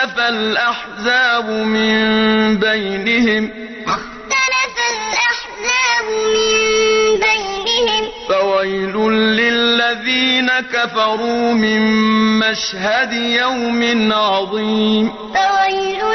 فاختلف الأحزاب من بينهم. فاختلف الأحزاب من بينهم. فويل للذين كفروا من مشهد يوم عظيم. فويل